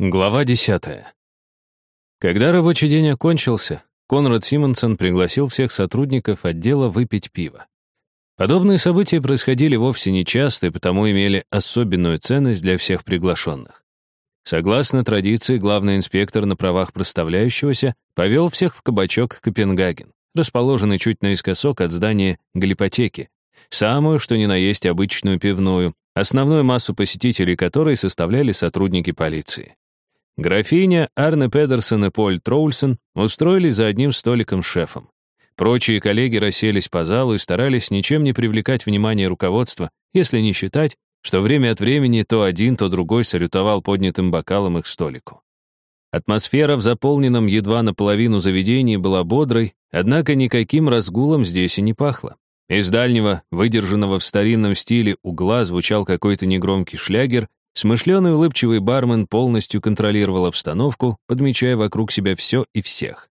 Глава 10. Когда рабочий день окончился, Конрад Симонсон пригласил всех сотрудников отдела выпить пиво. Подобные события происходили вовсе не часто и потому имели особенную ценность для всех приглашенных. Согласно традиции, главный инспектор на правах проставляющегося повел всех в кабачок Копенгаген, расположенный чуть наискосок от здания глипотеки, самую, что ни на есть, обычную пивную, основную массу посетителей которой составляли сотрудники полиции. Графиня, Арне Педерсон и Поль Троульсон устроились за одним столиком с шефом. Прочие коллеги расселись по залу и старались ничем не привлекать внимание руководства, если не считать, что время от времени то один, то другой салютовал поднятым бокалом их столику. Атмосфера в заполненном едва наполовину заведении была бодрой, однако никаким разгулом здесь и не пахло. Из дальнего, выдержанного в старинном стиле угла звучал какой-то негромкий шлягер, Смышленый улыбчивый бармен полностью контролировал обстановку, подмечая вокруг себя все и всех.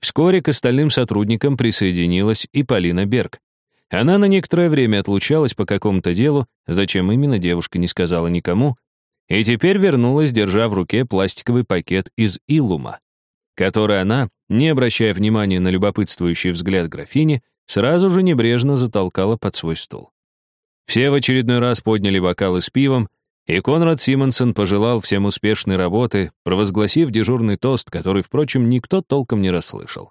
Вскоре к остальным сотрудникам присоединилась и Полина Берг. Она на некоторое время отлучалась по какому-то делу, зачем именно девушка не сказала никому, и теперь вернулась, держа в руке пластиковый пакет из Илума, который она, не обращая внимания на любопытствующий взгляд графини, сразу же небрежно затолкала под свой стул. Все в очередной раз подняли бокалы с пивом, и Конрад Симонсон пожелал всем успешной работы, провозгласив дежурный тост, который, впрочем, никто толком не расслышал.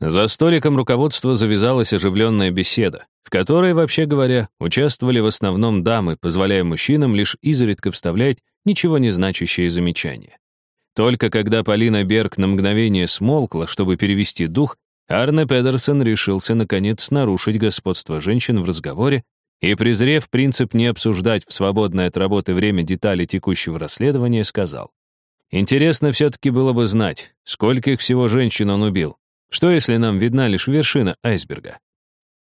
За столиком руководства завязалась оживленная беседа, в которой, вообще говоря, участвовали в основном дамы, позволяя мужчинам лишь изредка вставлять ничего не значащие замечания. Только когда Полина Берг на мгновение смолкла, чтобы перевести дух, Арне Педерсон решился, наконец, нарушить господство женщин в разговоре и, презрев принцип не обсуждать в свободное от работы время детали текущего расследования, сказал, «Интересно все-таки было бы знать, сколько их всего женщин он убил. Что, если нам видна лишь вершина айсберга?»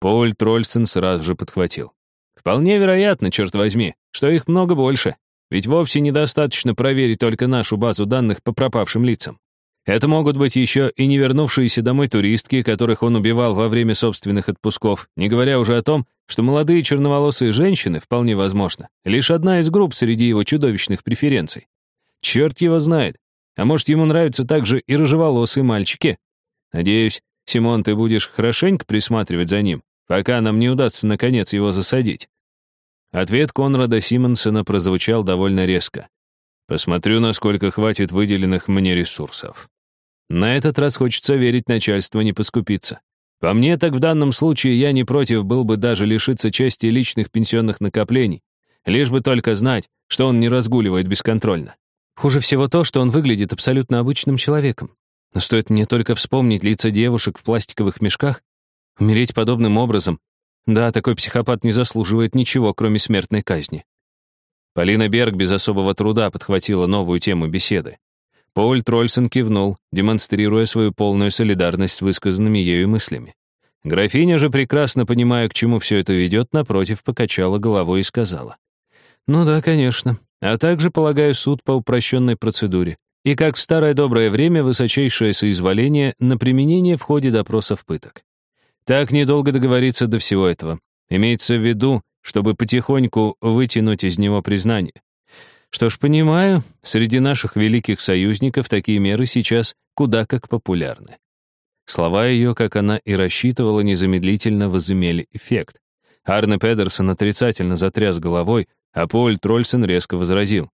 Поль Трольсен сразу же подхватил. «Вполне вероятно, черт возьми, что их много больше, ведь вовсе недостаточно проверить только нашу базу данных по пропавшим лицам. Это могут быть еще и не вернувшиеся домой туристки, которых он убивал во время собственных отпусков, не говоря уже о том, что молодые черноволосые женщины, вполне возможно, лишь одна из групп среди его чудовищных преференций. Черт его знает. А может, ему нравятся также и рыжеволосые мальчики? Надеюсь, Симон, ты будешь хорошенько присматривать за ним, пока нам не удастся наконец его засадить. Ответ Конрада Симонсона прозвучал довольно резко. Посмотрю, насколько хватит выделенных мне ресурсов. На этот раз хочется верить, начальство не поскупится. По мне, так в данном случае я не против был бы даже лишиться части личных пенсионных накоплений, лишь бы только знать, что он не разгуливает бесконтрольно. Хуже всего то, что он выглядит абсолютно обычным человеком. Но стоит мне только вспомнить лица девушек в пластиковых мешках, умереть подобным образом. Да, такой психопат не заслуживает ничего, кроме смертной казни. Полина Берг без особого труда подхватила новую тему беседы. Поль Трольсон кивнул, демонстрируя свою полную солидарность с высказанными ею мыслями. Графиня же, прекрасно понимая, к чему все это ведет, напротив, покачала головой и сказала. «Ну да, конечно. А также, полагаю, суд по упрощенной процедуре. И, как в старое доброе время, высочайшее соизволение на применение в ходе допросов пыток. Так недолго договориться до всего этого. Имеется в виду, чтобы потихоньку вытянуть из него признание. Что ж, понимаю, среди наших великих союзников такие меры сейчас куда как популярны. Слова ее, как она и рассчитывала, незамедлительно возымели эффект. Арне Педерсон отрицательно затряс головой, а Поль Трольсон резко возразил.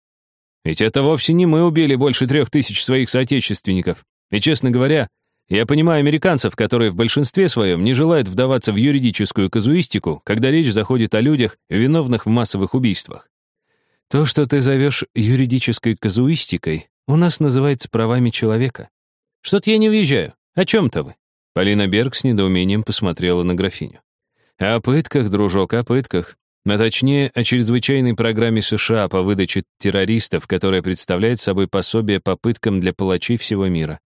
«Ведь это вовсе не мы убили больше трех тысяч своих соотечественников. И, честно говоря, я понимаю американцев, которые в большинстве своем не желают вдаваться в юридическую казуистику, когда речь заходит о людях, виновных в массовых убийствах. То, что ты зовешь юридической казуистикой, у нас называется правами человека. Что-то я не уезжаю. О чем-то вы? Полина Берг с недоумением посмотрела на графиню. О пытках, дружок, о пытках. А точнее, о чрезвычайной программе США по выдаче террористов, которая представляет собой пособие по пыткам для палачей всего мира.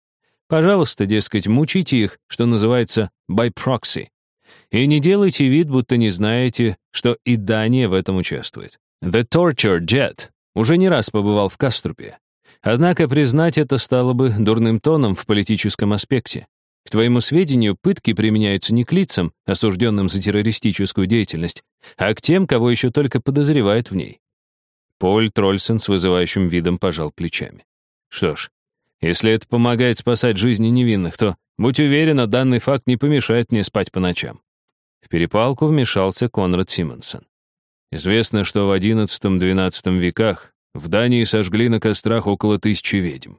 Пожалуйста, дескать, мучите их, что называется, by proxy. И не делайте вид, будто не знаете, что и Дания в этом участвует. The Torture Jet уже не раз побывал в Каструпе. Однако признать это стало бы дурным тоном в политическом аспекте. К твоему сведению, пытки применяются не к лицам, осужденным за террористическую деятельность, а к тем, кого еще только подозревают в ней. Поль Трольсон с вызывающим видом пожал плечами. Что ж, если это помогает спасать жизни невинных, то, будь уверена, данный факт не помешает мне спать по ночам. В перепалку вмешался Конрад Симонсон. Известно, что в XI-XII веках в Дании сожгли на кострах около тысячи ведьм.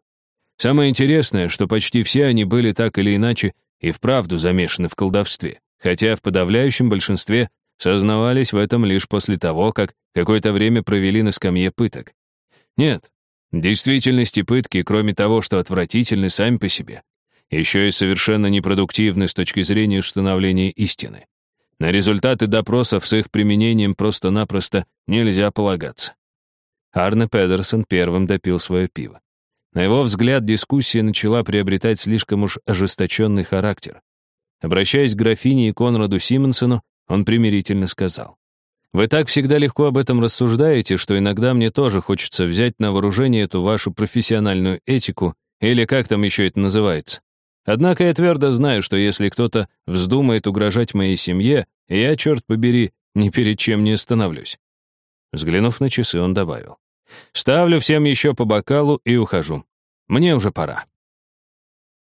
Самое интересное, что почти все они были так или иначе и вправду замешаны в колдовстве, хотя в подавляющем большинстве сознавались в этом лишь после того, как какое-то время провели на скамье пыток. Нет, действительности пытки, кроме того, что отвратительны сами по себе, еще и совершенно непродуктивны с точки зрения установления истины. На результаты допросов с их применением просто-напросто нельзя полагаться. Арне Педерсон первым допил свое пиво. На его взгляд, дискуссия начала приобретать слишком уж ожесточенный характер. Обращаясь к графине и Конраду Симонсону, он примирительно сказал. «Вы так всегда легко об этом рассуждаете, что иногда мне тоже хочется взять на вооружение эту вашу профессиональную этику, или как там еще это называется. Однако я твердо знаю, что если кто-то вздумает угрожать моей семье, я, черт побери, ни перед чем не остановлюсь». Взглянув на часы, он добавил. «Ставлю всем еще по бокалу и ухожу. Мне уже пора».